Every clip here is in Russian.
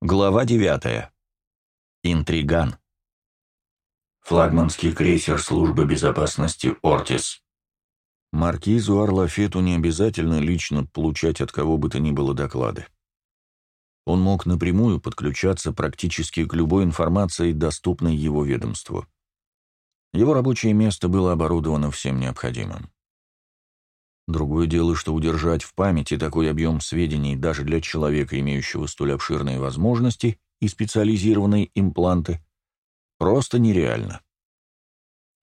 Глава 9. Интриган. Флагманский крейсер службы безопасности «Ортис». Маркизу Арлафету не обязательно лично получать от кого бы то ни было доклады. Он мог напрямую подключаться практически к любой информации, доступной его ведомству. Его рабочее место было оборудовано всем необходимым. Другое дело, что удержать в памяти такой объем сведений даже для человека, имеющего столь обширные возможности и специализированные импланты, просто нереально.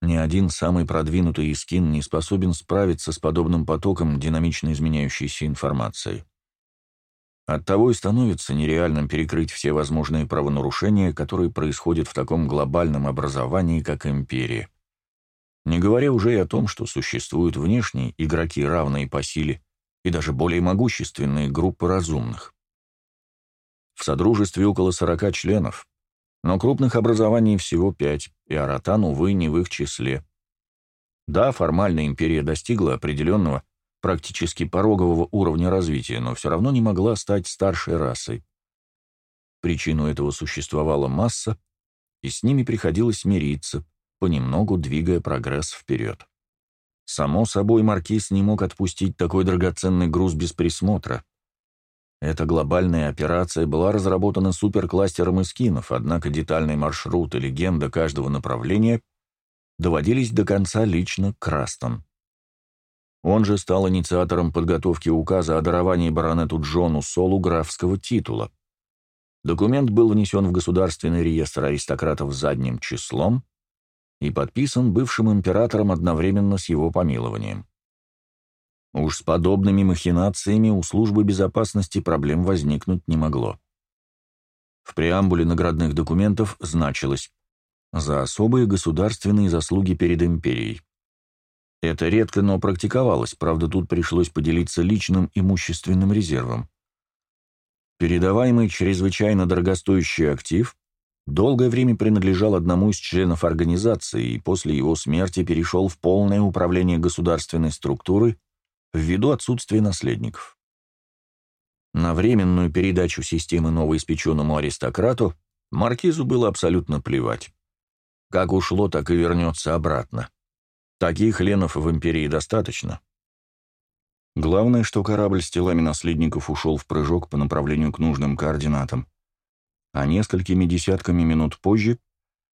Ни один самый продвинутый искин не способен справиться с подобным потоком динамично изменяющейся информации. Оттого и становится нереальным перекрыть все возможные правонарушения, которые происходят в таком глобальном образовании, как империя. Не говоря уже и о том, что существуют внешние игроки, равные по силе, и даже более могущественные группы разумных. В Содружестве около 40 членов, но крупных образований всего пять, и Аратан, увы, не в их числе. Да, формально империя достигла определенного, практически порогового уровня развития, но все равно не могла стать старшей расой. Причину этого существовала масса, и с ними приходилось мириться, понемногу двигая прогресс вперед. Само собой, Маркиз не мог отпустить такой драгоценный груз без присмотра. Эта глобальная операция была разработана суперкластером эскинов, однако детальный маршрут и легенда каждого направления доводились до конца лично Крастон. Он же стал инициатором подготовки указа о даровании баронету Джону Солу графского титула. Документ был внесен в Государственный реестр аристократов задним числом, и подписан бывшим императором одновременно с его помилованием. Уж с подобными махинациями у службы безопасности проблем возникнуть не могло. В преамбуле наградных документов значилось «За особые государственные заслуги перед империей». Это редко, но практиковалось, правда, тут пришлось поделиться личным имущественным резервом. Передаваемый чрезвычайно дорогостоящий актив долгое время принадлежал одному из членов организации и после его смерти перешел в полное управление государственной структурой ввиду отсутствия наследников. На временную передачу системы новоиспеченному аристократу маркизу было абсолютно плевать. Как ушло, так и вернется обратно. Таких ленов в империи достаточно. Главное, что корабль с телами наследников ушел в прыжок по направлению к нужным координатам а несколькими десятками минут позже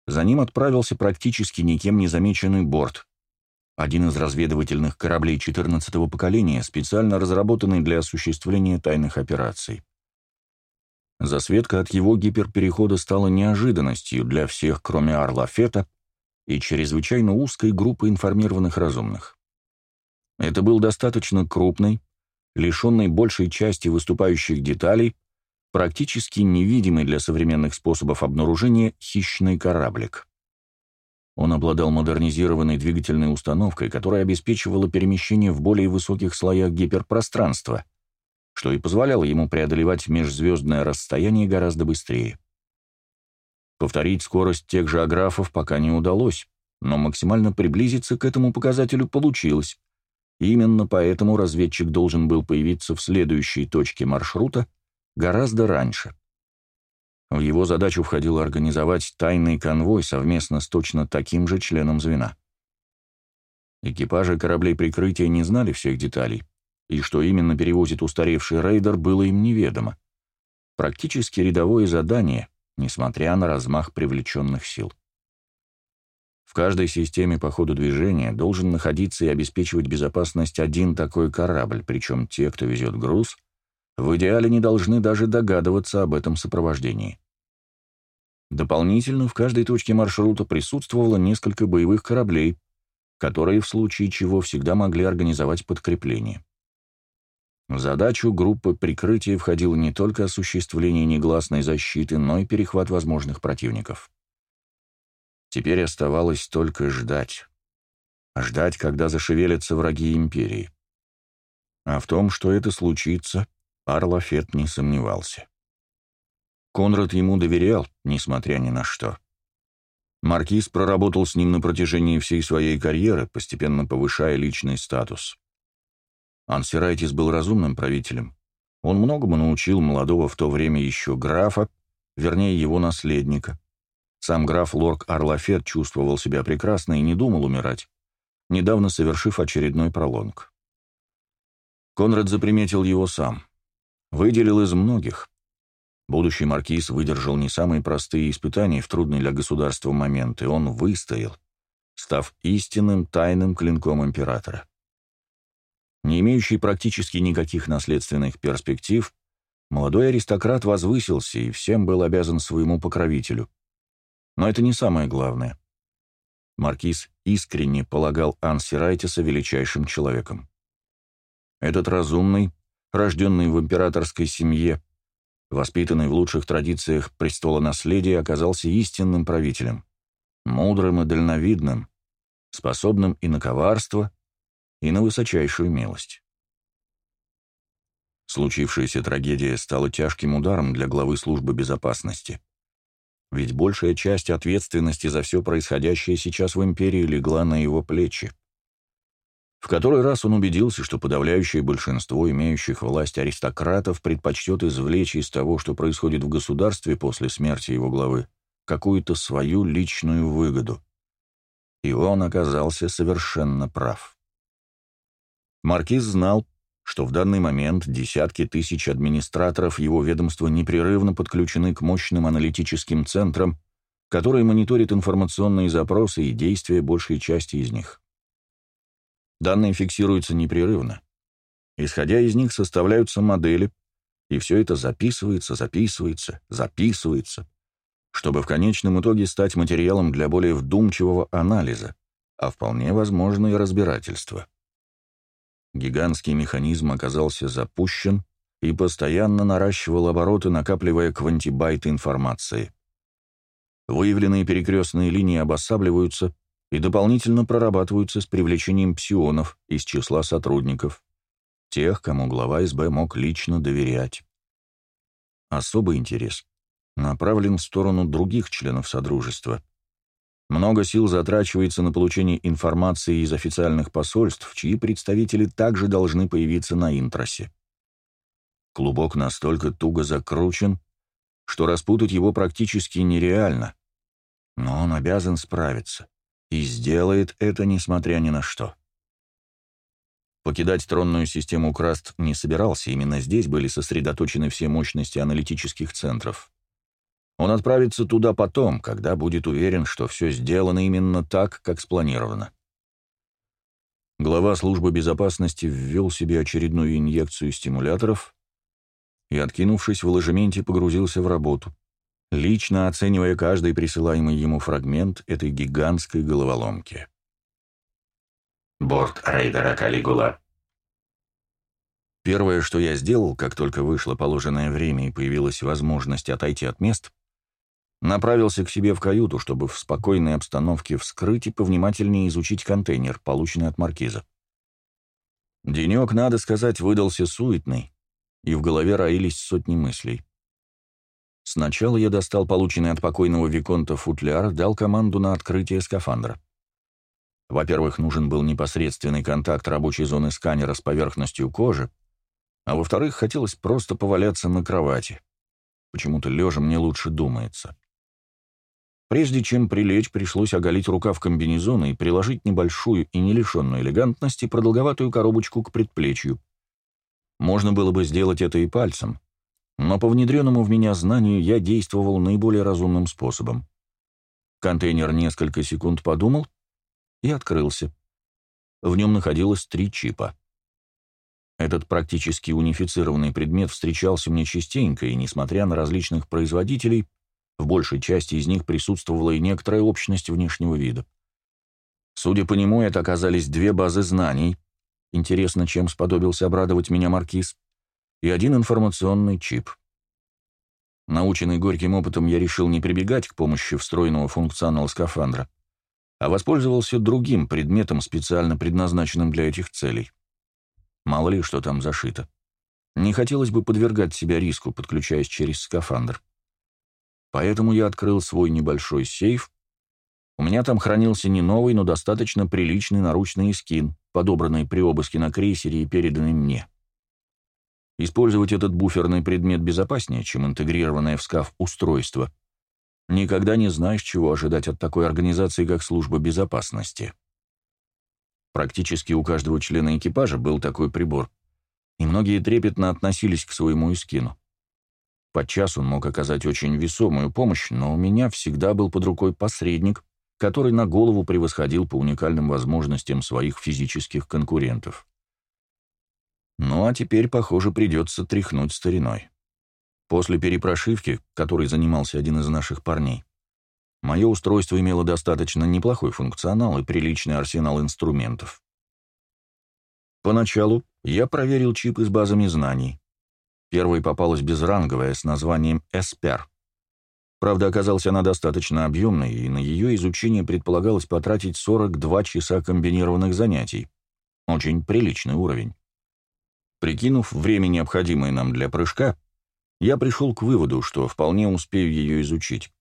за ним отправился практически никем не замеченный борт, один из разведывательных кораблей 14-го поколения, специально разработанный для осуществления тайных операций. Засветка от его гиперперехода стала неожиданностью для всех, кроме Арла Фета и чрезвычайно узкой группы информированных разумных. Это был достаточно крупный, лишенный большей части выступающих деталей, практически невидимый для современных способов обнаружения хищный кораблик. Он обладал модернизированной двигательной установкой, которая обеспечивала перемещение в более высоких слоях гиперпространства, что и позволяло ему преодолевать межзвездное расстояние гораздо быстрее. Повторить скорость тех же аграфов пока не удалось, но максимально приблизиться к этому показателю получилось. именно поэтому разведчик должен был появиться в следующей точке маршрута гораздо раньше. В его задачу входило организовать тайный конвой совместно с точно таким же членом звена. Экипажи кораблей прикрытия не знали всех деталей, и что именно перевозит устаревший рейдер, было им неведомо. Практически рядовое задание, несмотря на размах привлеченных сил. В каждой системе по ходу движения должен находиться и обеспечивать безопасность один такой корабль, причем те, кто везет груз — в идеале не должны даже догадываться об этом сопровождении. Дополнительно в каждой точке маршрута присутствовало несколько боевых кораблей, которые в случае чего всегда могли организовать подкрепление. В задачу группы прикрытия входило не только осуществление негласной защиты, но и перехват возможных противников. Теперь оставалось только ждать. Ждать, когда зашевелятся враги Империи. А в том, что это случится, Арлафет не сомневался. Конрад ему доверял, несмотря ни на что. Маркиз проработал с ним на протяжении всей своей карьеры, постепенно повышая личный статус. Ансирайтис был разумным правителем. Он многому научил молодого в то время еще графа, вернее его наследника. Сам граф Лорк Арлафет чувствовал себя прекрасно и не думал умирать, недавно совершив очередной пролонг. Конрад заприметил его сам. Выделил из многих. Будущий маркиз выдержал не самые простые испытания в трудный для государства момент, и он выстоял, став истинным тайным клинком императора. Не имеющий практически никаких наследственных перспектив, молодой аристократ возвысился и всем был обязан своему покровителю. Но это не самое главное. Маркиз искренне полагал Анси Райтиса величайшим человеком. Этот разумный, рожденный в императорской семье, воспитанный в лучших традициях престола наследия, оказался истинным правителем, мудрым и дальновидным, способным и на коварство, и на высочайшую милость. Случившаяся трагедия стала тяжким ударом для главы службы безопасности. Ведь большая часть ответственности за все происходящее сейчас в империи легла на его плечи. В который раз он убедился, что подавляющее большинство имеющих власть аристократов предпочтет извлечь из того, что происходит в государстве после смерти его главы, какую-то свою личную выгоду. И он оказался совершенно прав. Маркиз знал, что в данный момент десятки тысяч администраторов его ведомства непрерывно подключены к мощным аналитическим центрам, которые мониторят информационные запросы и действия большей части из них. Данные фиксируются непрерывно. Исходя из них составляются модели, и все это записывается, записывается, записывается, чтобы в конечном итоге стать материалом для более вдумчивого анализа, а вполне возможно и разбирательства. Гигантский механизм оказался запущен и постоянно наращивал обороты, накапливая квантибайты информации. Выявленные перекрестные линии обосабливаются и дополнительно прорабатываются с привлечением псионов из числа сотрудников, тех, кому глава СБ мог лично доверять. Особый интерес направлен в сторону других членов Содружества. Много сил затрачивается на получение информации из официальных посольств, чьи представители также должны появиться на интросе. Клубок настолько туго закручен, что распутать его практически нереально, но он обязан справиться. И сделает это, несмотря ни на что. Покидать тронную систему Краст не собирался, именно здесь были сосредоточены все мощности аналитических центров. Он отправится туда потом, когда будет уверен, что все сделано именно так, как спланировано. Глава службы безопасности ввел себе очередную инъекцию стимуляторов и, откинувшись в ложементе, погрузился в работу лично оценивая каждый присылаемый ему фрагмент этой гигантской головоломки. Борт рейдера Калигула. Первое, что я сделал, как только вышло положенное время и появилась возможность отойти от мест, направился к себе в каюту, чтобы в спокойной обстановке вскрыть и повнимательнее изучить контейнер, полученный от маркиза. Денек, надо сказать, выдался суетный, и в голове роились сотни мыслей. Сначала я достал полученный от покойного Виконта футляр, дал команду на открытие скафандра. Во-первых, нужен был непосредственный контакт рабочей зоны сканера с поверхностью кожи, а во-вторых, хотелось просто поваляться на кровати. Почему-то лежа мне лучше думается. Прежде чем прилечь, пришлось оголить рукав комбинезона и приложить небольшую и не лишенную элегантности продолговатую коробочку к предплечью. Можно было бы сделать это и пальцем, но по внедренному в меня знанию я действовал наиболее разумным способом. Контейнер несколько секунд подумал и открылся. В нем находилось три чипа. Этот практически унифицированный предмет встречался мне частенько, и, несмотря на различных производителей, в большей части из них присутствовала и некоторая общность внешнего вида. Судя по нему, это оказались две базы знаний. Интересно, чем сподобился обрадовать меня маркиз и один информационный чип. Наученный горьким опытом, я решил не прибегать к помощи встроенного функционала скафандра, а воспользовался другим предметом, специально предназначенным для этих целей. Мало ли, что там зашито. Не хотелось бы подвергать себя риску, подключаясь через скафандр. Поэтому я открыл свой небольшой сейф. У меня там хранился не новый, но достаточно приличный наручный скин, подобранный при обыске на крейсере и переданный мне. Использовать этот буферный предмет безопаснее, чем интегрированное в скаф устройство. Никогда не знаешь, чего ожидать от такой организации, как служба безопасности. Практически у каждого члена экипажа был такой прибор, и многие трепетно относились к своему искину. Подчас он мог оказать очень весомую помощь, но у меня всегда был под рукой посредник, который на голову превосходил по уникальным возможностям своих физических конкурентов. Ну а теперь, похоже, придется тряхнуть стариной. После перепрошивки, которой занимался один из наших парней, мое устройство имело достаточно неплохой функционал и приличный арсенал инструментов. Поначалу я проверил чипы с базами знаний. Первой попалась безранговая с названием «Эспер». Правда, оказалась она достаточно объемной, и на ее изучение предполагалось потратить 42 часа комбинированных занятий. Очень приличный уровень. Прикинув время, необходимое нам для прыжка, я пришел к выводу, что вполне успею ее изучить.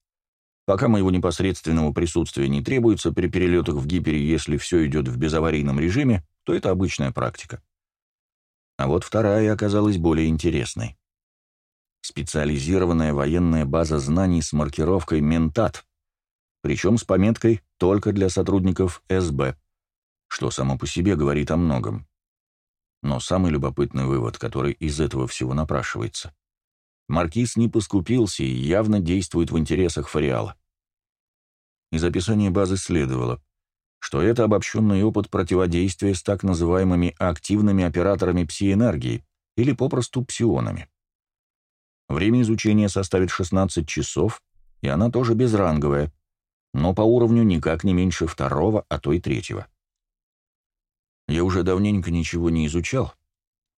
Пока моего непосредственного присутствия не требуется при перелетах в гипере, если все идет в безаварийном режиме, то это обычная практика. А вот вторая оказалась более интересной. Специализированная военная база знаний с маркировкой «Ментат», причем с пометкой «Только для сотрудников СБ», что само по себе говорит о многом. Но самый любопытный вывод, который из этого всего напрашивается. Маркиз не поскупился и явно действует в интересах Фариала. Из описания базы следовало, что это обобщенный опыт противодействия с так называемыми активными операторами псиэнергии или попросту псионами. Время изучения составит 16 часов, и она тоже безранговая, но по уровню никак не меньше второго, а то и третьего. Я уже давненько ничего не изучал.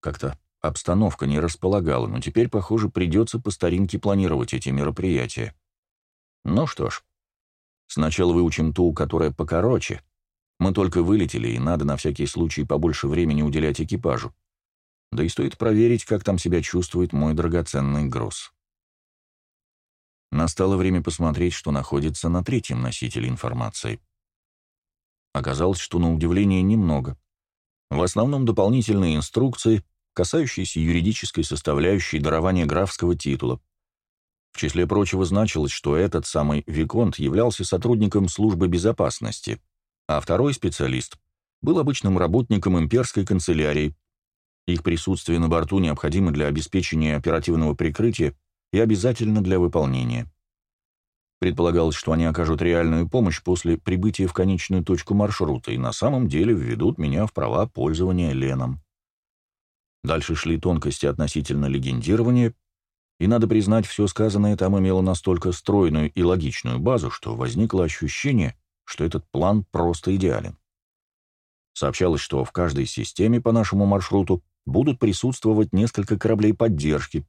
Как-то обстановка не располагала, но теперь, похоже, придется по старинке планировать эти мероприятия. Ну что ж, сначала выучим ту, которая покороче. Мы только вылетели, и надо на всякий случай побольше времени уделять экипажу. Да и стоит проверить, как там себя чувствует мой драгоценный груз. Настало время посмотреть, что находится на третьем носителе информации. Оказалось, что на удивление немного — в основном дополнительные инструкции, касающиеся юридической составляющей дарования графского титула. В числе прочего значилось, что этот самый Виконт являлся сотрудником службы безопасности, а второй специалист был обычным работником имперской канцелярии. Их присутствие на борту необходимо для обеспечения оперативного прикрытия и обязательно для выполнения. Предполагалось, что они окажут реальную помощь после прибытия в конечную точку маршрута и на самом деле введут меня в права пользования Леном. Дальше шли тонкости относительно легендирования, и, надо признать, все сказанное там имело настолько стройную и логичную базу, что возникло ощущение, что этот план просто идеален. Сообщалось, что в каждой системе по нашему маршруту будут присутствовать несколько кораблей поддержки,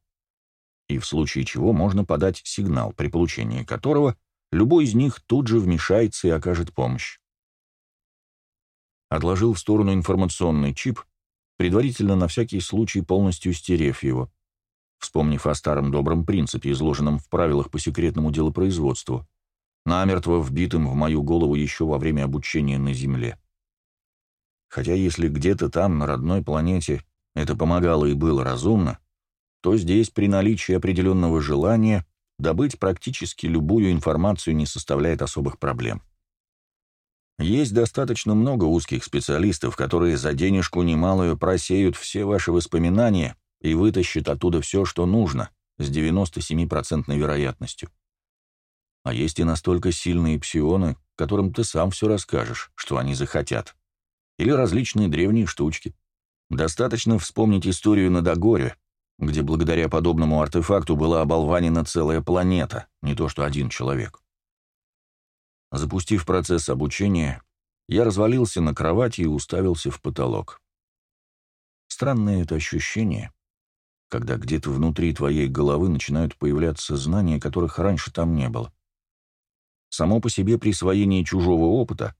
и в случае чего можно подать сигнал, при получении которого любой из них тут же вмешается и окажет помощь. Отложил в сторону информационный чип, предварительно на всякий случай полностью стерев его, вспомнив о старом добром принципе, изложенном в правилах по секретному делопроизводству, намертво вбитым в мою голову еще во время обучения на Земле. Хотя если где-то там, на родной планете, это помогало и было разумно, то здесь при наличии определенного желания добыть практически любую информацию не составляет особых проблем. Есть достаточно много узких специалистов, которые за денежку немалую просеют все ваши воспоминания и вытащат оттуда все, что нужно, с 97% вероятностью. А есть и настолько сильные псионы, которым ты сам все расскажешь, что они захотят. Или различные древние штучки. Достаточно вспомнить историю на Дагоре, где благодаря подобному артефакту была оболванена целая планета, не то что один человек. Запустив процесс обучения, я развалился на кровати и уставился в потолок. Странное это ощущение, когда где-то внутри твоей головы начинают появляться знания, которых раньше там не было. Само по себе присвоение чужого опыта,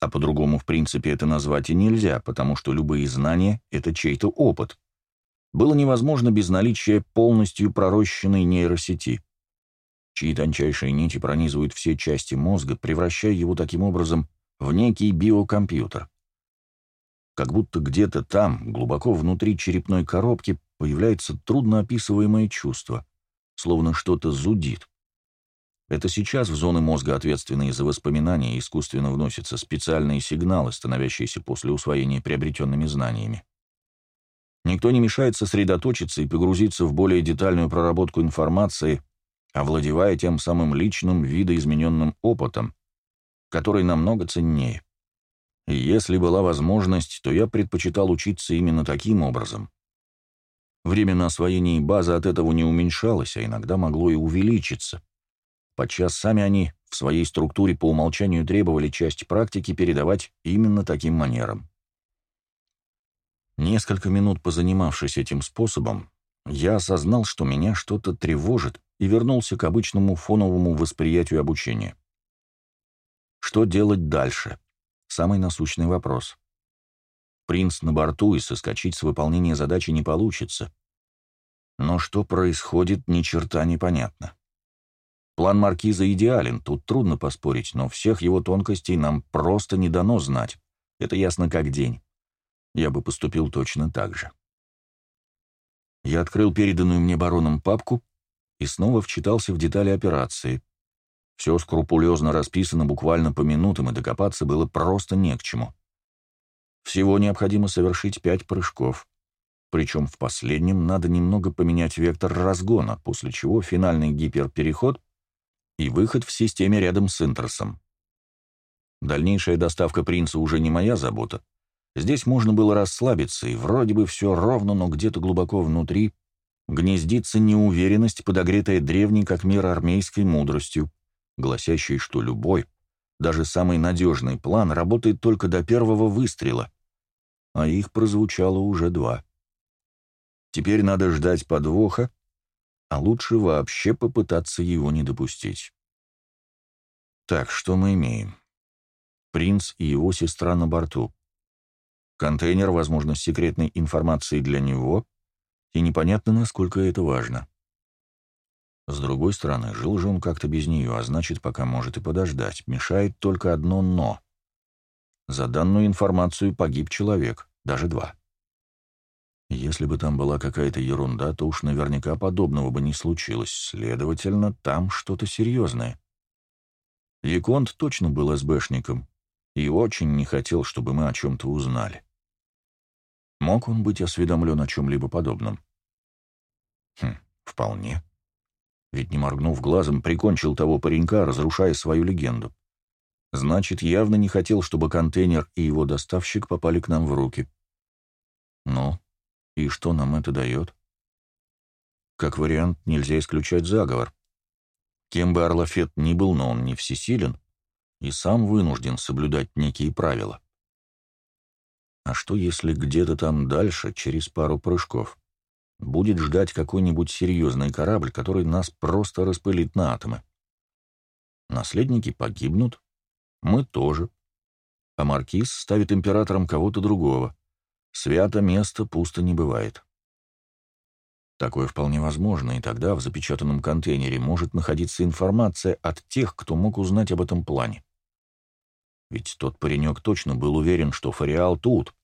а по-другому в принципе это назвать и нельзя, потому что любые знания — это чей-то опыт — было невозможно без наличия полностью пророщенной нейросети, чьи тончайшие нити пронизывают все части мозга, превращая его таким образом в некий биокомпьютер. Как будто где-то там, глубоко внутри черепной коробки, появляется трудноописываемое чувство, словно что-то зудит. Это сейчас в зоны мозга, ответственные за воспоминания, искусственно вносятся специальные сигналы, становящиеся после усвоения приобретенными знаниями. Никто не мешает сосредоточиться и погрузиться в более детальную проработку информации, овладевая тем самым личным видоизмененным опытом, который намного ценнее. И если была возможность, то я предпочитал учиться именно таким образом. Время на освоение базы от этого не уменьшалось, а иногда могло и увеличиться. Подчас сами они в своей структуре по умолчанию требовали часть практики передавать именно таким манером. Несколько минут позанимавшись этим способом, я осознал, что меня что-то тревожит, и вернулся к обычному фоновому восприятию обучения. Что делать дальше? Самый насущный вопрос. Принц на борту, и соскочить с выполнения задачи не получится. Но что происходит, ни черта непонятно. План Маркиза идеален, тут трудно поспорить, но всех его тонкостей нам просто не дано знать. Это ясно как день. Я бы поступил точно так же. Я открыл переданную мне бароном папку и снова вчитался в детали операции. Все скрупулезно расписано буквально по минутам, и докопаться было просто не к чему. Всего необходимо совершить пять прыжков. Причем в последнем надо немного поменять вектор разгона, после чего финальный гиперпереход и выход в системе рядом с Интерсом. Дальнейшая доставка принца уже не моя забота. Здесь можно было расслабиться, и вроде бы все ровно, но где-то глубоко внутри гнездится неуверенность, подогретая древней как мир армейской мудростью, гласящей, что любой, даже самый надежный план работает только до первого выстрела, а их прозвучало уже два. Теперь надо ждать подвоха, а лучше вообще попытаться его не допустить. Так, что мы имеем? Принц и его сестра на борту. Контейнер, возможно, с секретной информацией для него, и непонятно, насколько это важно. С другой стороны, жил же он как-то без нее, а значит, пока может и подождать. Мешает только одно «но». За данную информацию погиб человек, даже два. Если бы там была какая-то ерунда, то уж наверняка подобного бы не случилось. Следовательно, там что-то серьезное. Виконт точно был СБшником и очень не хотел, чтобы мы о чем-то узнали. Мог он быть осведомлен о чем-либо подобном? Хм, вполне. Ведь, не моргнув глазом, прикончил того паренька, разрушая свою легенду. Значит, явно не хотел, чтобы контейнер и его доставщик попали к нам в руки. Ну, и что нам это дает? Как вариант, нельзя исключать заговор. Кем бы Орлафет ни был, но он не всесилен и сам вынужден соблюдать некие правила. А что, если где-то там дальше, через пару прыжков, будет ждать какой-нибудь серьезный корабль, который нас просто распылит на атомы? Наследники погибнут, мы тоже. А Маркиз ставит императором кого-то другого. Свято место пусто не бывает. Такое вполне возможно, и тогда в запечатанном контейнере может находиться информация от тех, кто мог узнать об этом плане. Ведь тот паренек точно был уверен, что Фариал тут,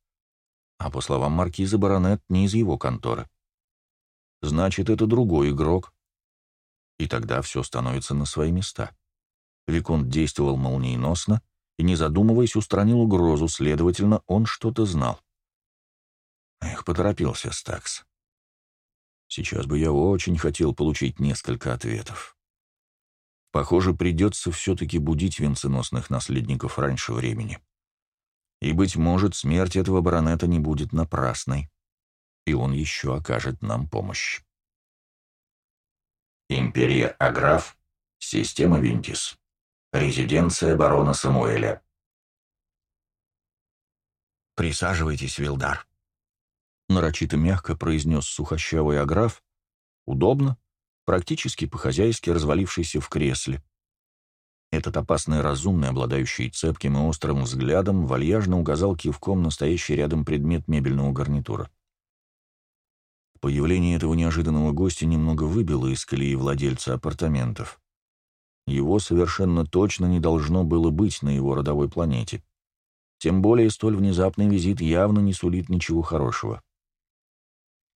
а по словам маркиза баронет не из его конторы. Значит, это другой игрок. И тогда все становится на свои места. Виконт действовал молниеносно и, не задумываясь, устранил угрозу, следовательно, он что-то знал. Эх, поторопился Стакс. Сейчас бы я очень хотел получить несколько ответов. Похоже, придется все-таки будить венценосных наследников раньше времени. И, быть может, смерть этого баронета не будет напрасной, и он еще окажет нам помощь. Империя Аграф, система Винтис, резиденция барона Самуэля. «Присаживайтесь, Вилдар», нарочито мягко произнес сухощавый аграф, удобно, практически по-хозяйски развалившийся в кресле. Этот опасный разумный, обладающий цепким и острым взглядом, вальяжно указал кивком настоящий рядом предмет мебельного гарнитура. Появление этого неожиданного гостя немного выбило из колеи владельца апартаментов. Его совершенно точно не должно было быть на его родовой планете. Тем более столь внезапный визит явно не сулит ничего хорошего.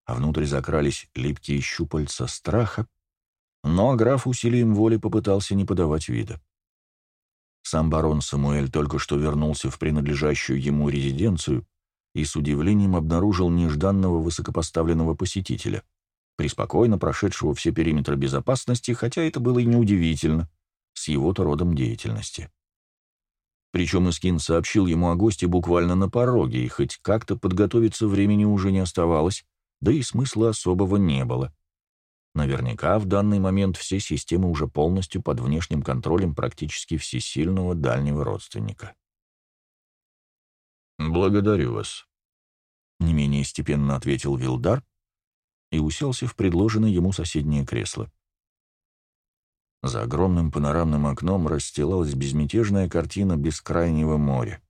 а внутрь закрались липкие щупальца страха, но граф усилием воли попытался не подавать вида. Сам барон Самуэль только что вернулся в принадлежащую ему резиденцию и с удивлением обнаружил нежданного высокопоставленного посетителя, преспокойно прошедшего все периметры безопасности, хотя это было и неудивительно, с его-то родом деятельности. Причем Искин сообщил ему о госте буквально на пороге, и хоть как-то подготовиться времени уже не оставалось, да и смысла особого не было. Наверняка в данный момент все системы уже полностью под внешним контролем практически всесильного дальнего родственника. «Благодарю вас», — не менее степенно ответил Вилдар и уселся в предложенное ему соседнее кресло. За огромным панорамным окном расстилалась безмятежная картина бескрайнего моря.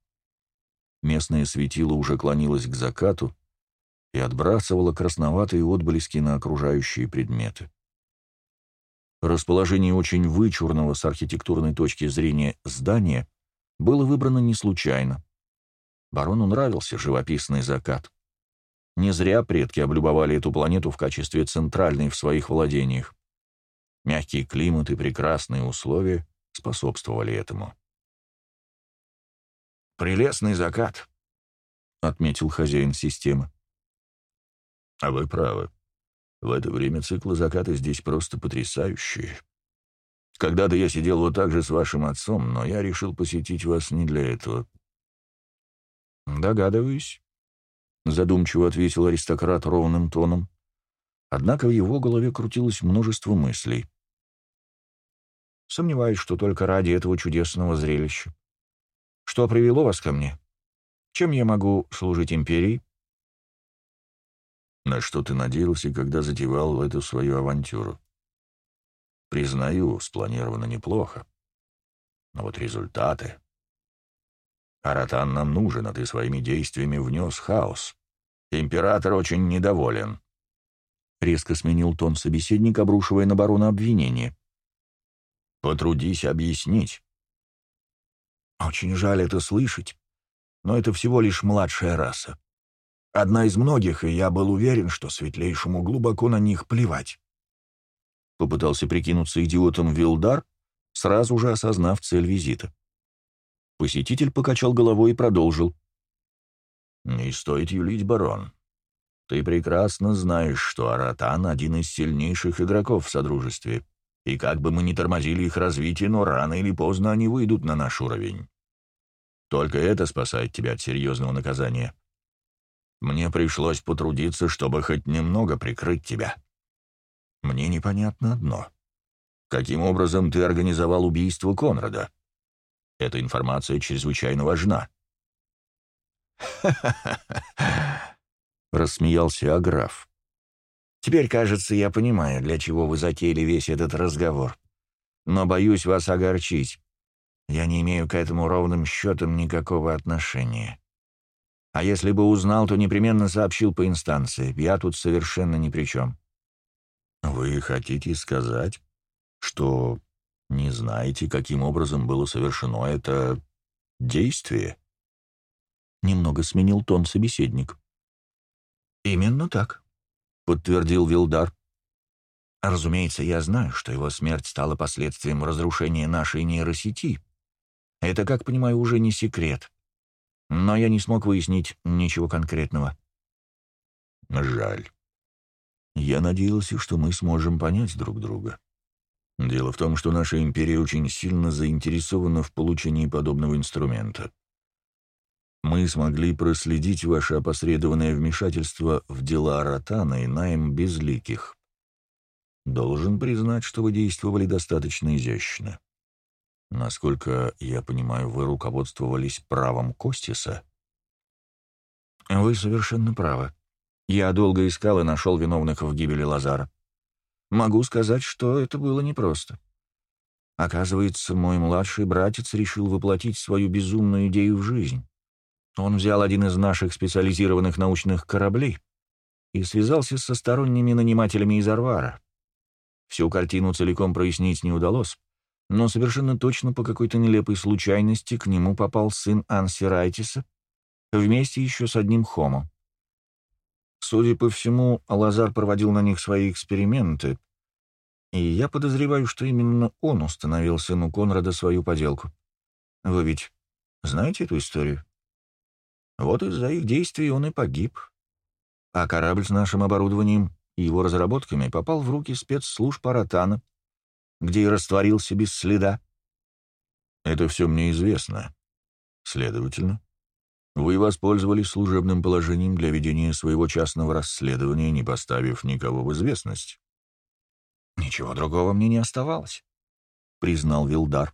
Местное светило уже клонилось к закату, и отбрасывала красноватые отблески на окружающие предметы. Расположение очень вычурного с архитектурной точки зрения здания было выбрано не случайно. Барону нравился живописный закат. Не зря предки облюбовали эту планету в качестве центральной в своих владениях. Мягкий климат и прекрасные условия способствовали этому. «Прелестный закат», — отметил хозяин системы. А вы правы. В это время циклы заката здесь просто потрясающие. Когда-то я сидел вот так же с вашим отцом, но я решил посетить вас не для этого. Догадываюсь, задумчиво ответил аристократ ровным тоном. Однако в его голове крутилось множество мыслей. Сомневаюсь, что только ради этого чудесного зрелища. Что привело вас ко мне? Чем я могу служить империи? На что ты надеялся, когда затевал эту свою авантюру? Признаю, спланировано неплохо. Но вот результаты... Аратан нам нужен, а ты своими действиями внес хаос. Император очень недоволен. Резко сменил тон собеседник, обрушивая на барона обвинение. Потрудись объяснить. Очень жаль это слышать, но это всего лишь младшая раса. Одна из многих, и я был уверен, что светлейшему глубоко на них плевать. Попытался прикинуться идиотом Вилдар, сразу же осознав цель визита. Посетитель покачал головой и продолжил. «Не стоит юлить, барон. Ты прекрасно знаешь, что Аратан — один из сильнейших игроков в Содружестве, и как бы мы ни тормозили их развитие, но рано или поздно они выйдут на наш уровень. Только это спасает тебя от серьезного наказания. Мне пришлось потрудиться, чтобы хоть немного прикрыть тебя. Мне непонятно одно. Каким образом ты организовал убийство Конрада? Эта информация чрезвычайно важна. рассмеялся Аграф. «Теперь, кажется, я понимаю, для чего вы затеяли весь этот разговор. Но боюсь вас огорчить. Я не имею к этому ровным счетом никакого отношения. А если бы узнал, то непременно сообщил по инстанции. Я тут совершенно ни при чем. Вы хотите сказать, что не знаете, каким образом было совершено это действие? Немного сменил тон собеседник. Именно так, подтвердил Вилдар. Разумеется, я знаю, что его смерть стала последствием разрушения нашей нейросети. Это, как понимаю, уже не секрет но я не смог выяснить ничего конкретного. Жаль. Я надеялся, что мы сможем понять друг друга. Дело в том, что наша империя очень сильно заинтересована в получении подобного инструмента. Мы смогли проследить ваше опосредованное вмешательство в дела Аратана и найм безликих. Должен признать, что вы действовали достаточно изящно. Насколько я понимаю, вы руководствовались правом Костиса? Вы совершенно правы. Я долго искал и нашел виновных в гибели Лазара. Могу сказать, что это было непросто. Оказывается, мой младший братец решил воплотить свою безумную идею в жизнь. Он взял один из наших специализированных научных кораблей и связался со сторонними нанимателями из Арвара. Всю картину целиком прояснить не удалось, но совершенно точно по какой-то нелепой случайности к нему попал сын Анси Райтиса, вместе еще с одним Хомо. Судя по всему, Алазар проводил на них свои эксперименты, и я подозреваю, что именно он установил сыну Конрада свою поделку. Вы ведь знаете эту историю? Вот из-за их действий он и погиб. А корабль с нашим оборудованием и его разработками попал в руки спецслужб Аратана, где и растворился без следа. Это все мне известно. Следовательно, вы воспользовались служебным положением для ведения своего частного расследования, не поставив никого в известность. «Ничего другого мне не оставалось», — признал Вилдар.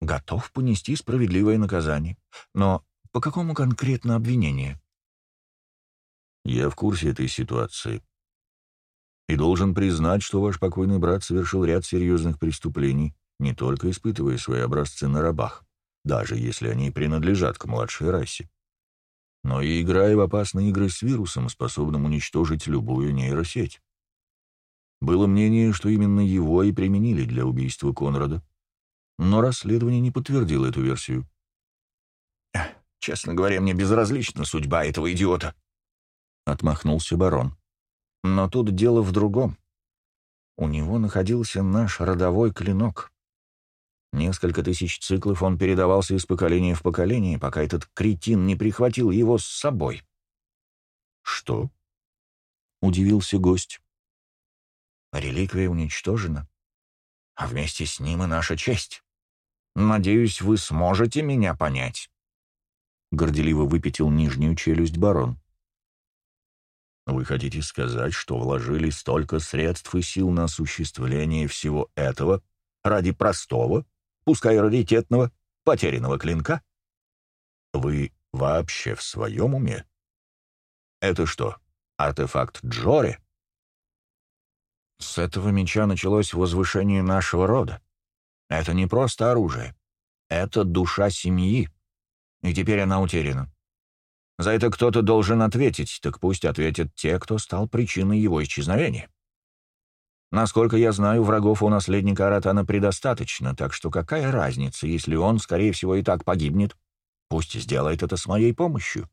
«Готов понести справедливое наказание. Но по какому конкретно обвинению?» «Я в курсе этой ситуации. И должен признать, что ваш покойный брат совершил ряд серьезных преступлений, не только испытывая свои образцы на рабах, даже если они принадлежат к младшей расе, но и играя в опасные игры с вирусом, способным уничтожить любую нейросеть. Было мнение, что именно его и применили для убийства Конрада, но расследование не подтвердило эту версию. «Честно говоря, мне безразлична судьба этого идиота», — отмахнулся барон. «Но тут дело в другом. У него находился наш родовой клинок. Несколько тысяч циклов он передавался из поколения в поколение, пока этот кретин не прихватил его с собой». «Что?» — удивился гость. Реликвия уничтожена, а вместе с ним и наша честь. Надеюсь, вы сможете меня понять. Горделиво выпятил нижнюю челюсть барон. Вы хотите сказать, что вложили столько средств и сил на осуществление всего этого ради простого, пускай раритетного, потерянного клинка? Вы вообще в своем уме? Это что, артефакт Джори? С этого меча началось возвышение нашего рода. Это не просто оружие. Это душа семьи. И теперь она утеряна. За это кто-то должен ответить, так пусть ответят те, кто стал причиной его исчезновения. Насколько я знаю, врагов у наследника Аратана предостаточно, так что какая разница, если он, скорее всего, и так погибнет? Пусть сделает это с моей помощью.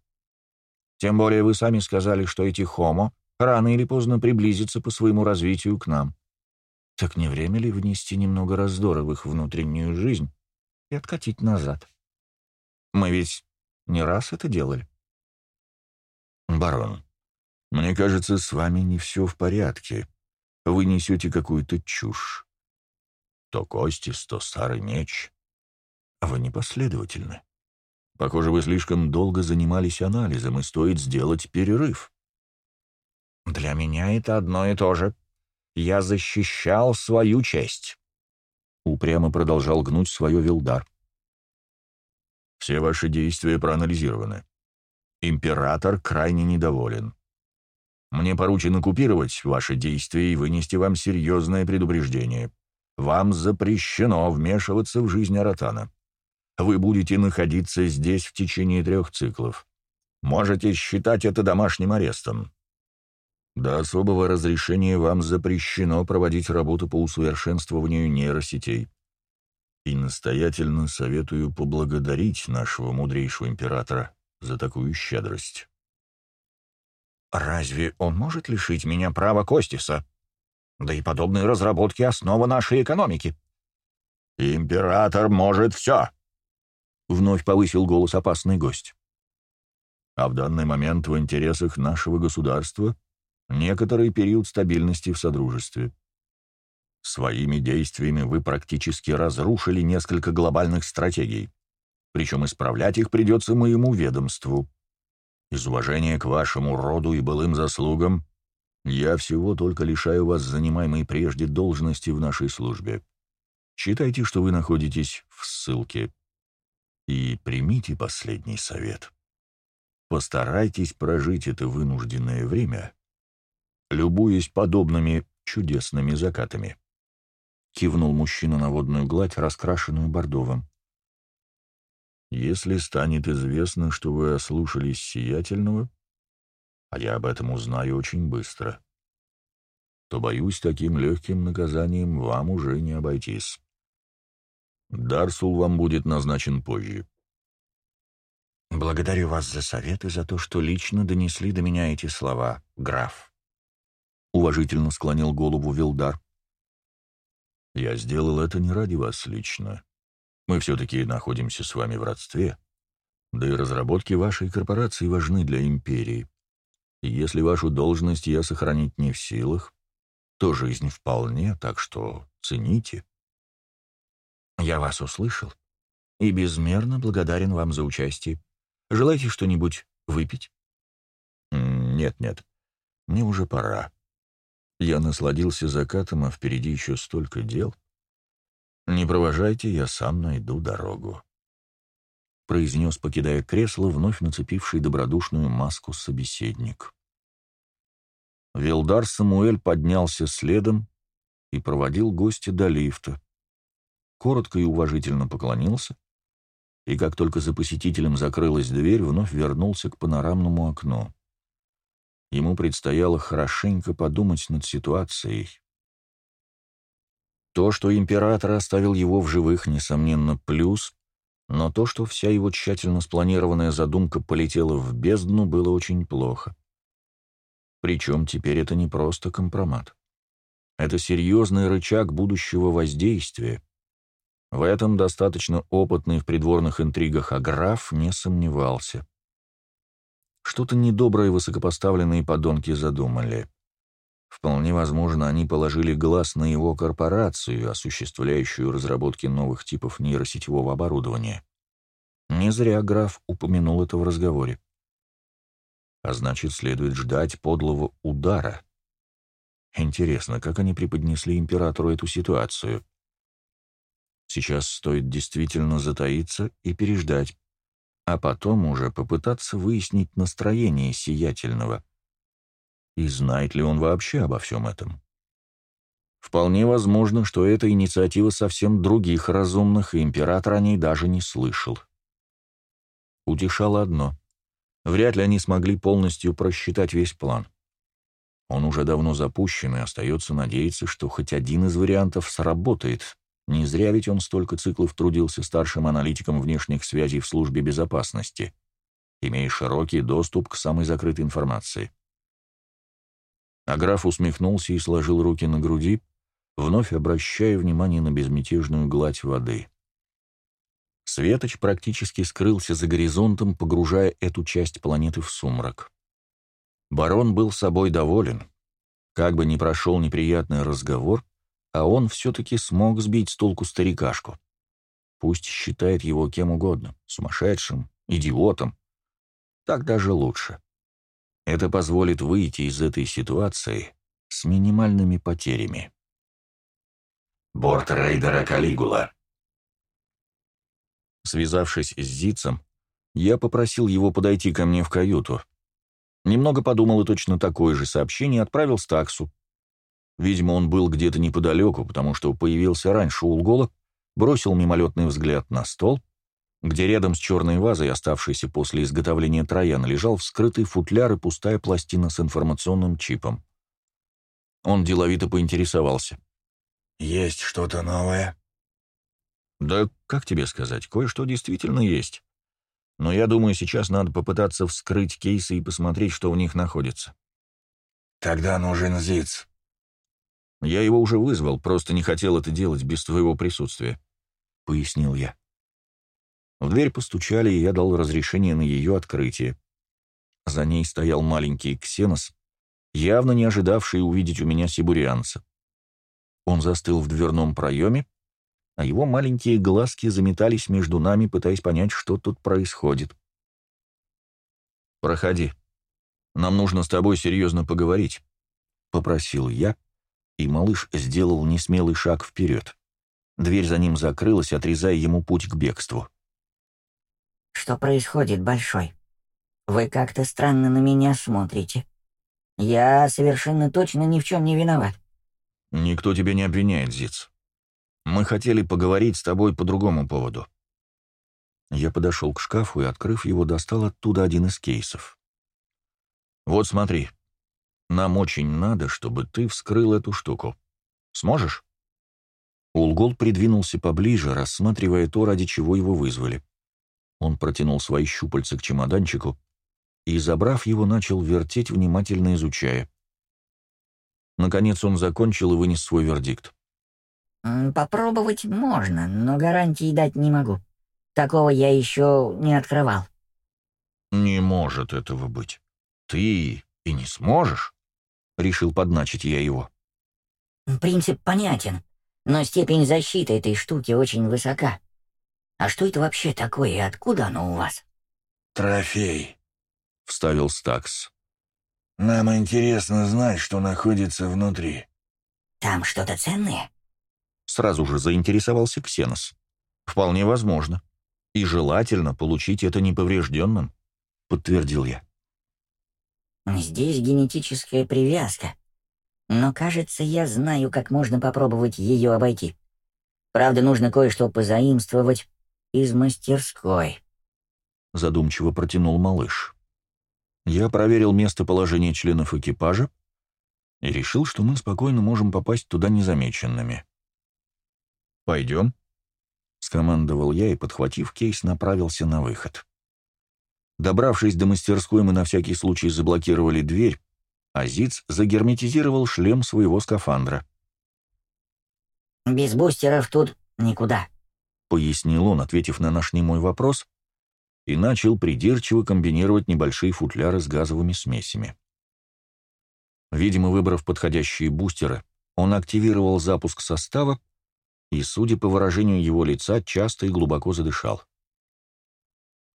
Тем более вы сами сказали, что эти хомо рано или поздно приблизится по своему развитию к нам. Так не время ли внести немного раздора в их внутреннюю жизнь и откатить назад? Мы ведь не раз это делали. «Барон, мне кажется, с вами не все в порядке. Вы несете какую-то чушь. То Костис, то старый меч. Вы непоследовательны. Похоже, вы слишком долго занимались анализом, и стоит сделать перерыв. Для меня это одно и то же. Я защищал свою честь. Упрямо продолжал гнуть свое Вилдар. Все ваши действия проанализированы. Император крайне недоволен. Мне поручено купировать ваши действия и вынести вам серьезное предупреждение. Вам запрещено вмешиваться в жизнь Аратана. Вы будете находиться здесь в течение трех циклов. Можете считать это домашним арестом. До особого разрешения вам запрещено проводить работу по усовершенствованию нейросетей. И настоятельно советую поблагодарить нашего мудрейшего императора за такую щедрость. Разве он может лишить меня права Костиса? Да и подобные разработки — основа нашей экономики. «Император может все!» — вновь повысил голос опасный гость. «А в данный момент в интересах нашего государства — некоторый период стабильности в Содружестве. Своими действиями вы практически разрушили несколько глобальных стратегий, причем исправлять их придется моему ведомству. Из уважения к вашему роду и былым заслугам я всего только лишаю вас занимаемой прежде должности в нашей службе. Считайте, что вы находитесь в ссылке. И примите последний совет. Постарайтесь прожить это вынужденное время любуясь подобными чудесными закатами. Кивнул мужчина на водную гладь, раскрашенную бордовым. «Если станет известно, что вы ослушались сиятельного, а я об этом узнаю очень быстро, то, боюсь, таким легким наказанием вам уже не обойтись. Дарсул вам будет назначен позже». «Благодарю вас за совет и за то, что лично донесли до меня эти слова, граф», — уважительно склонил голову Вилдар. «Я сделал это не ради вас лично. Мы все-таки находимся с вами в родстве, да и разработки вашей корпорации важны для империи. И если вашу должность я сохранить не в силах, то жизнь вполне, так что цените». «Я вас услышал и безмерно благодарен вам за участие. Желаете что-нибудь выпить?» «Нет-нет, мне уже пора. Я насладился закатом, а впереди еще столько дел. Не провожайте, я сам найду дорогу», — произнес, покидая кресло, вновь нацепивший добродушную маску собеседник. Велдар Самуэль поднялся следом и проводил гостя до лифта. Коротко и уважительно поклонился, и как только за посетителем закрылась дверь, вновь вернулся к панорамному окну. Ему предстояло хорошенько подумать над ситуацией. То, что император оставил его в живых, несомненно, плюс, но то, что вся его тщательно спланированная задумка полетела в бездну, было очень плохо. Причем теперь это не просто компромат. Это серьезный рычаг будущего воздействия, в этом достаточно опытный в придворных интригах Аграф не сомневался. Что-то недоброе высокопоставленные подонки задумали. Вполне возможно, они положили глаз на его корпорацию, осуществляющую разработки новых типов нейросетевого оборудования. Не зря граф упомянул это в разговоре. А значит, следует ждать подлого удара. Интересно, как они преподнесли императору эту ситуацию? Сейчас стоит действительно затаиться и переждать, а потом уже попытаться выяснить настроение сиятельного. И знает ли он вообще обо всем этом? Вполне возможно, что это инициатива совсем других разумных, и император о ней даже не слышал. Утешало одно. Вряд ли они смогли полностью просчитать весь план. Он уже давно запущен, и остается надеяться, что хоть один из вариантов сработает, не зря ведь он столько циклов трудился старшим аналитиком внешних связей в службе безопасности, имея широкий доступ к самой закрытой информации. А граф усмехнулся и сложил руки на груди, вновь обращая внимание на безмятежную гладь воды. Светоч практически скрылся за горизонтом, погружая эту часть планеты в сумрак. Барон был собой доволен. Как бы ни прошел неприятный разговор, а он все-таки смог сбить с толку старикашку. Пусть считает его кем угодно, сумасшедшим, идиотом. Так даже лучше. Это позволит выйти из этой ситуации с минимальными потерями. Борт рейдера Калигула. Связавшись с Зицем, я попросил его подойти ко мне в каюту. Немного подумал и точно такое же сообщение отправил Стаксу. Видимо, он был где-то неподалеку, потому что появился раньше Улгола, бросил мимолетный взгляд на стол, где рядом с черной вазой, оставшейся после изготовления трояна, лежал вскрытый футляр и пустая пластина с информационным чипом. Он деловито поинтересовался. «Есть что-то новое?» «Да как тебе сказать, кое-что действительно есть. Но я думаю, сейчас надо попытаться вскрыть кейсы и посмотреть, что в них находится». «Тогда нужен ЗИЦ», я его уже вызвал, просто не хотел это делать без твоего присутствия», — пояснил я. В дверь постучали, и я дал разрешение на ее открытие. За ней стоял маленький ксенос, явно не ожидавший увидеть у меня сибурианца. Он застыл в дверном проеме, а его маленькие глазки заметались между нами, пытаясь понять, что тут происходит. «Проходи. Нам нужно с тобой серьезно поговорить», — попросил я, — и малыш сделал несмелый шаг вперед. Дверь за ним закрылась, отрезая ему путь к бегству. «Что происходит, Большой? Вы как-то странно на меня смотрите. Я совершенно точно ни в чем не виноват». «Никто тебя не обвиняет, Зиц. Мы хотели поговорить с тобой по другому поводу». Я подошел к шкафу и, открыв его, достал оттуда один из кейсов. «Вот смотри, нам очень надо, чтобы ты вскрыл эту штуку. Сможешь?» Улгол придвинулся поближе, рассматривая то, ради чего его вызвали. Он протянул свои щупальца к чемоданчику и, забрав его, начал вертеть, внимательно изучая. Наконец он закончил и вынес свой вердикт. «Попробовать можно, но гарантии дать не могу. Такого я еще не открывал». «Не может этого быть. Ты и не сможешь?» — решил подначить я его. «Принцип понятен, но степень защиты этой штуки очень высока. А что это вообще такое и откуда оно у вас?» «Трофей», — вставил Стакс. «Нам интересно знать, что находится внутри». «Там что-то ценное?» Сразу же заинтересовался Ксенос. «Вполне возможно. И желательно получить это неповрежденным», — подтвердил я. «Здесь генетическая привязка. Но, кажется, я знаю, как можно попробовать ее обойти. Правда, нужно кое-что позаимствовать из мастерской», — задумчиво протянул малыш. Я проверил местоположение членов экипажа и решил, что мы спокойно можем попасть туда незамеченными. «Пойдем», — скомандовал я и, подхватив кейс, направился на выход. Добравшись до мастерской, мы на всякий случай заблокировали дверь, а Зиц загерметизировал шлем своего скафандра. «Без бустеров тут никуда», — пояснил он, ответив на наш немой вопрос, и начал придирчиво комбинировать небольшие футляры с газовыми смесями. Видимо, выбрав подходящие бустеры, он активировал запуск состава и, судя по выражению его лица, часто и глубоко задышал.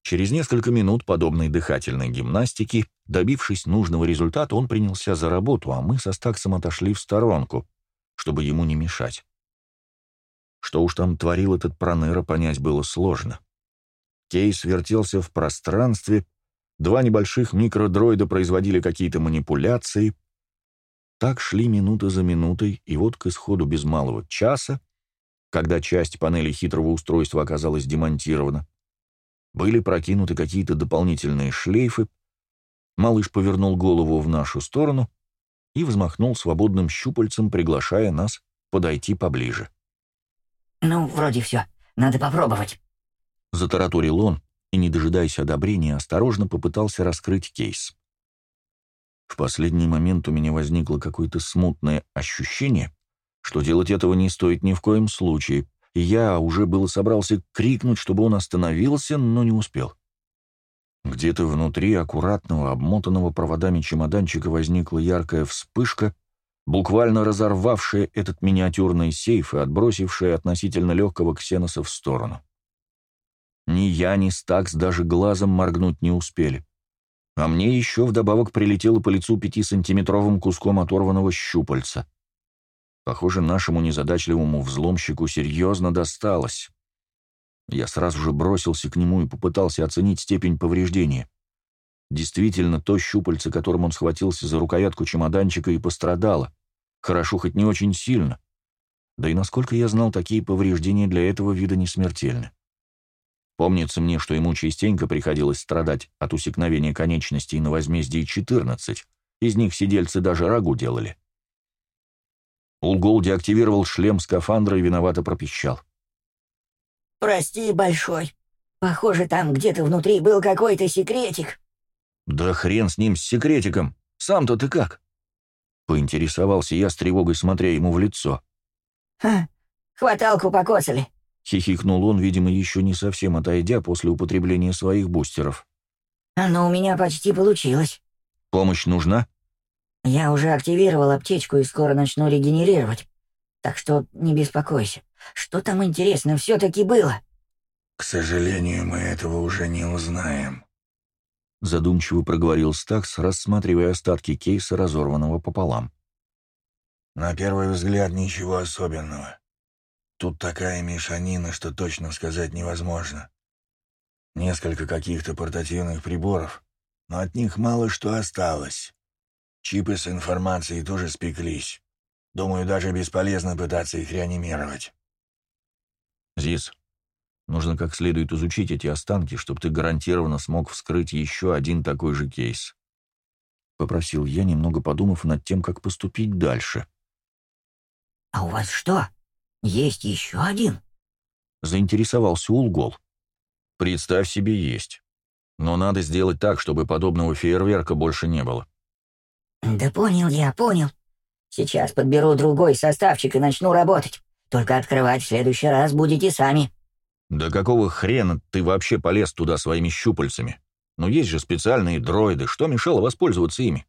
Через несколько минут подобной дыхательной гимнастики, добившись нужного результата, он принялся за работу, а мы со Стаксом отошли в сторонку, чтобы ему не мешать. Что уж там творил этот проныра, понять было сложно. Кейс вертелся в пространстве, два небольших микродроида производили какие-то манипуляции. Так шли минута за минутой, и вот к исходу без малого часа, когда часть панели хитрого устройства оказалась демонтирована, были прокинуты какие-то дополнительные шлейфы, малыш повернул голову в нашу сторону и взмахнул свободным щупальцем, приглашая нас подойти поближе. «Ну, вроде все. Надо попробовать». Затараторил он и, не дожидаясь одобрения, осторожно попытался раскрыть кейс. В последний момент у меня возникло какое-то смутное ощущение, что делать этого не стоит ни в коем случае, и я уже было собрался крикнуть, чтобы он остановился, но не успел. Где-то внутри аккуратного, обмотанного проводами чемоданчика возникла яркая вспышка, буквально разорвавшая этот миниатюрный сейф и отбросившая относительно легкого ксеноса в сторону. Ни я, ни Стакс даже глазом моргнуть не успели. А мне еще вдобавок прилетело по лицу пятисантиметровым куском оторванного щупальца. Похоже, нашему незадачливому взломщику серьезно досталось. Я сразу же бросился к нему и попытался оценить степень повреждения. Действительно, то щупальце, которым он схватился за рукоятку чемоданчика, и пострадало. Хорошо, хоть не очень сильно. Да и насколько я знал, такие повреждения для этого вида не смертельны. Помнится мне, что ему частенько приходилось страдать от усекновения конечностей на возмездии 14. Из них сидельцы даже рагу делали. Улгол деактивировал шлем скафандра и виновато пропищал. «Прости, Большой. Похоже, там где-то внутри был какой-то секретик». «Да хрен с ним, с секретиком. Сам-то ты как?» Поинтересовался я с тревогой, смотря ему в лицо. «Ха, хваталку покосали. Хихикнул он, видимо, еще не совсем отойдя после употребления своих бустеров. «Оно у меня почти получилось». «Помощь нужна?» «Я уже активировал аптечку и скоро начну регенерировать. Так что не беспокойся. Что там интересно все-таки было?» «К сожалению, мы этого уже не узнаем», — задумчиво проговорил Стакс, рассматривая остатки кейса, разорванного пополам. «На первый взгляд ничего особенного. Тут такая мешанина, что точно сказать невозможно. Несколько каких-то портативных приборов, но от них мало что осталось. Чипы с информацией тоже спеклись. Думаю, даже бесполезно пытаться их реанимировать. Зис, нужно как следует изучить эти останки, чтобы ты гарантированно смог вскрыть еще один такой же кейс. Попросил я, немного подумав над тем, как поступить дальше. «А у вас что, есть еще один?» Заинтересовался Улгол. Представь себе, есть. Но надо сделать так, чтобы подобного фейерверка больше не было. Да понял я, понял. Сейчас подберу другой составчик и начну работать. Только открывать в следующий раз будете сами. Да какого хрена ты вообще полез туда своими щупальцами? Ну есть же специальные дроиды, что мешало воспользоваться ими?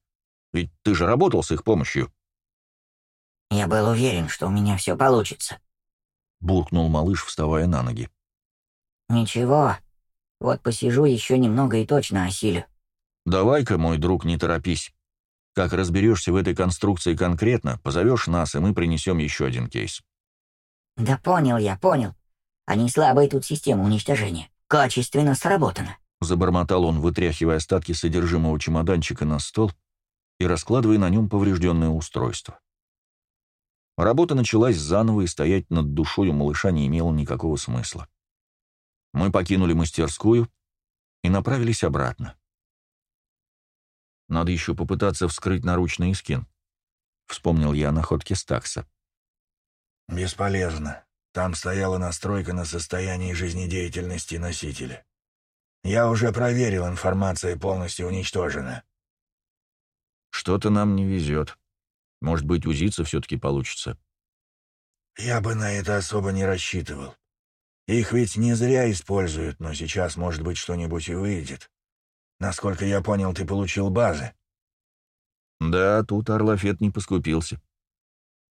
Ведь ты же работал с их помощью. Я был уверен, что у меня все получится. Буркнул малыш, вставая на ноги. Ничего, вот посижу еще немного и точно осилю. Давай-ка, мой друг, не торопись. Как разберешься в этой конструкции конкретно, позовешь нас, и мы принесем еще один кейс. Да понял я, понял. Они слабые тут система уничтожения. Качественно сработано. Забормотал он, вытряхивая остатки содержимого чемоданчика на стол и раскладывая на нем поврежденное устройство. Работа началась заново, и стоять над душой у малыша не имело никакого смысла. Мы покинули мастерскую и направились обратно. Надо еще попытаться вскрыть наручный скин. Вспомнил я о находке Стакса. «Бесполезно. Там стояла настройка на состояние жизнедеятельности носителя. Я уже проверил, информация полностью уничтожена». «Что-то нам не везет. Может быть, узиться все-таки получится». «Я бы на это особо не рассчитывал. Их ведь не зря используют, но сейчас, может быть, что-нибудь и выйдет. Насколько я понял, ты получил базы. Да, тут Орлафет не поскупился.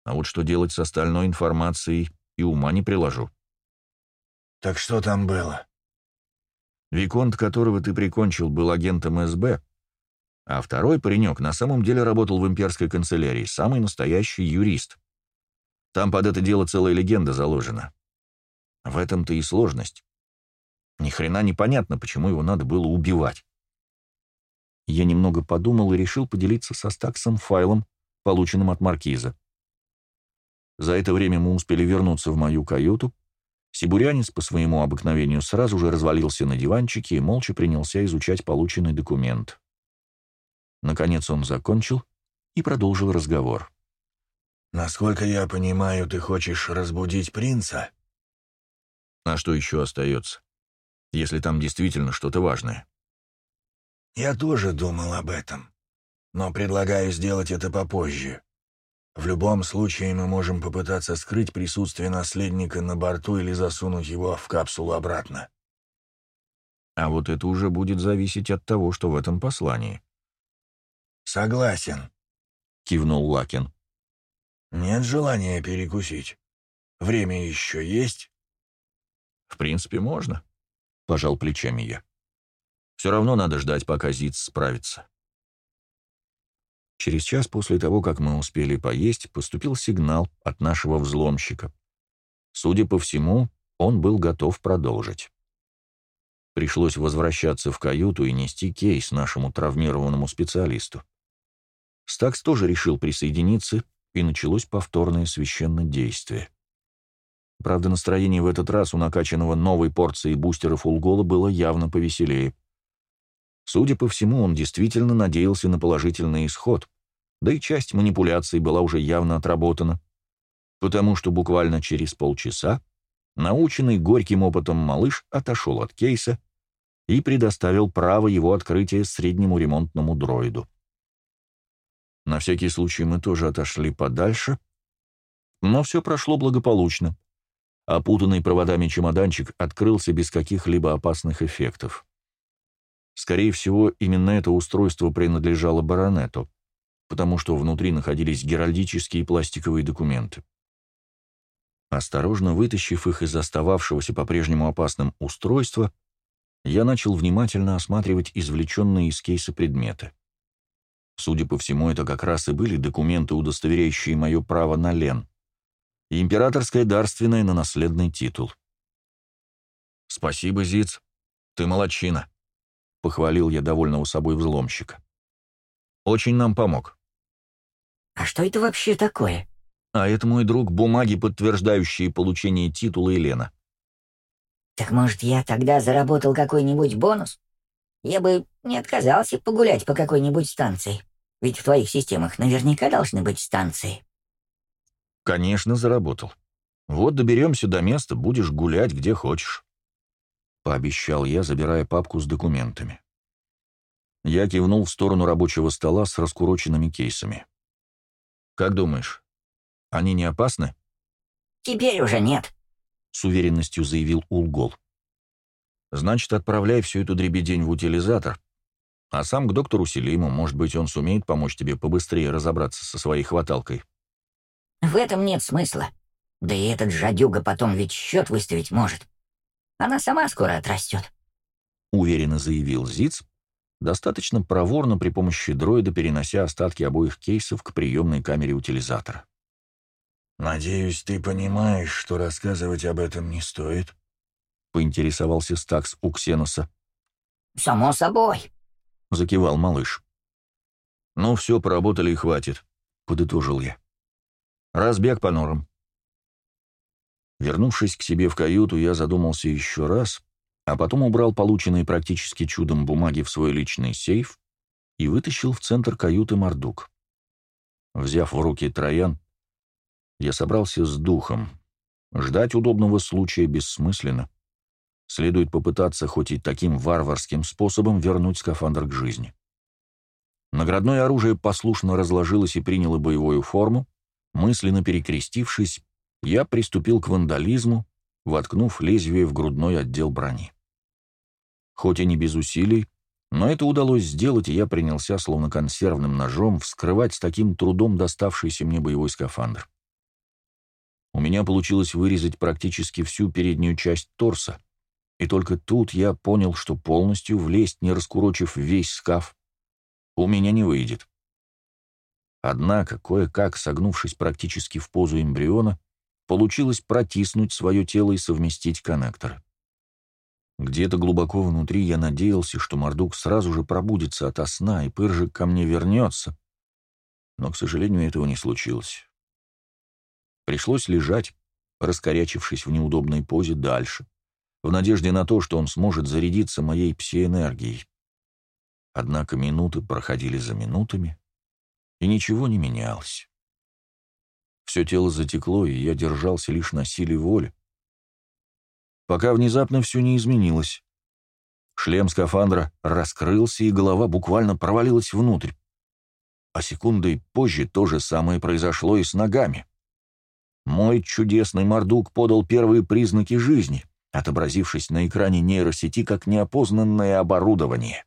А вот что делать с остальной информацией, и ума не приложу. Так что там было? Виконт, которого ты прикончил, был агентом СБ, а второй паренек на самом деле работал в имперской канцелярии, самый настоящий юрист. Там под это дело целая легенда заложена. В этом-то и сложность. Ни хрена непонятно, почему его надо было убивать. Я немного подумал и решил поделиться со Стаксом файлом, полученным от Маркиза. За это время мы успели вернуться в мою каюту. Сибурянец по своему обыкновению сразу же развалился на диванчике и молча принялся изучать полученный документ. Наконец он закончил и продолжил разговор. «Насколько я понимаю, ты хочешь разбудить принца?» А что еще остается, если там действительно что-то важное? Я тоже думал об этом, но предлагаю сделать это попозже. В любом случае мы можем попытаться скрыть присутствие наследника на борту или засунуть его в капсулу обратно. А вот это уже будет зависеть от того, что в этом послании. «Согласен», — кивнул Лакин. «Нет желания перекусить. Время еще есть?» «В принципе, можно», — пожал плечами я. «Все равно надо ждать, пока Зиц справится». Через час после того, как мы успели поесть, поступил сигнал от нашего взломщика. Судя по всему, он был готов продолжить. Пришлось возвращаться в каюту и нести кейс нашему травмированному специалисту. Стакс тоже решил присоединиться, и началось повторное священное действие. Правда, настроение в этот раз у накачанного новой порцией бустеров Улгола было явно повеселее. Судя по всему, он действительно надеялся на положительный исход, да и часть манипуляций была уже явно отработана, потому что буквально через полчаса наученный горьким опытом малыш отошел от кейса и предоставил право его открытия среднему ремонтному дроиду. На всякий случай мы тоже отошли подальше, но все прошло благополучно. Опутанный проводами чемоданчик открылся без каких-либо опасных эффектов. Скорее всего, именно это устройство принадлежало баронету, потому что внутри находились геральдические пластиковые документы. Осторожно вытащив их из остававшегося по-прежнему опасным устройства, я начал внимательно осматривать извлеченные из кейса предметы. Судя по всему, это как раз и были документы, удостоверяющие мое право на Лен и императорское дарственное на наследный титул. «Спасибо, Зиц, ты молодчина», — похвалил я довольного собой взломщика. «Очень нам помог». «А что это вообще такое?» «А это мой друг бумаги, подтверждающие получение титула Елена». «Так, может, я тогда заработал какой-нибудь бонус? Я бы не отказался погулять по какой-нибудь станции, ведь в твоих системах наверняка должны быть станции». Конечно, заработал. Вот доберемся до места, будешь гулять где хочешь. Пообещал я, забирая папку с документами. Я кивнул в сторону рабочего стола с раскуроченными кейсами. «Как думаешь, они не опасны?» «Теперь уже нет», — с уверенностью заявил Улгол. «Значит, отправляй всю эту дребедень в утилизатор, а сам к доктору Селиму, может быть, он сумеет помочь тебе побыстрее разобраться со своей хваталкой». «В этом нет смысла. Да и этот жадюга потом ведь счет выставить может. Она сама скоро отрастет», — уверенно заявил Зиц, достаточно проворно при помощи дроида перенося остатки обоих кейсов к приемной камере утилизатора. «Надеюсь, ты понимаешь, что рассказывать об этом не стоит?» — поинтересовался Стакс у Ксеноса. «Само собой», — закивал малыш. «Ну все, поработали и хватит», — подытожил я. «Разбег по норам». Вернувшись к себе в каюту, я задумался еще раз, а потом убрал полученные практически чудом бумаги в свой личный сейф и вытащил в центр каюты Мордук. Взяв в руки троян, я собрался с духом. Ждать удобного случая бессмысленно. Следует попытаться хоть и таким варварским способом вернуть скафандр к жизни. Наградное оружие послушно разложилось и приняло боевую форму. Мысленно перекрестившись, я приступил к вандализму, воткнув лезвие в грудной отдел брони. Хоть и не без усилий, но это удалось сделать, и я принялся, словно консервным ножом, вскрывать с таким трудом доставшийся мне боевой скафандр. У меня получилось вырезать практически всю переднюю часть торса, и только тут я понял, что полностью влезть, не раскурочив весь скаф, у меня не выйдет. Однако, кое-как, согнувшись практически в позу эмбриона, получилось протиснуть свое тело и совместить коннекторы. Где-то глубоко внутри я надеялся, что Мордук сразу же пробудится ото сна, и Пыржик ко мне вернется, но, к сожалению, этого не случилось. Пришлось лежать, раскорячившись в неудобной позе дальше, в надежде на то, что он сможет зарядиться моей псиэнергией. Однако минуты проходили за минутами, и ничего не менялось. Все тело затекло, и я держался лишь на силе воли. Пока внезапно все не изменилось. Шлем скафандра раскрылся, и голова буквально провалилась внутрь. А секундой позже то же самое произошло и с ногами. Мой чудесный мордук подал первые признаки жизни, отобразившись на экране нейросети как неопознанное оборудование.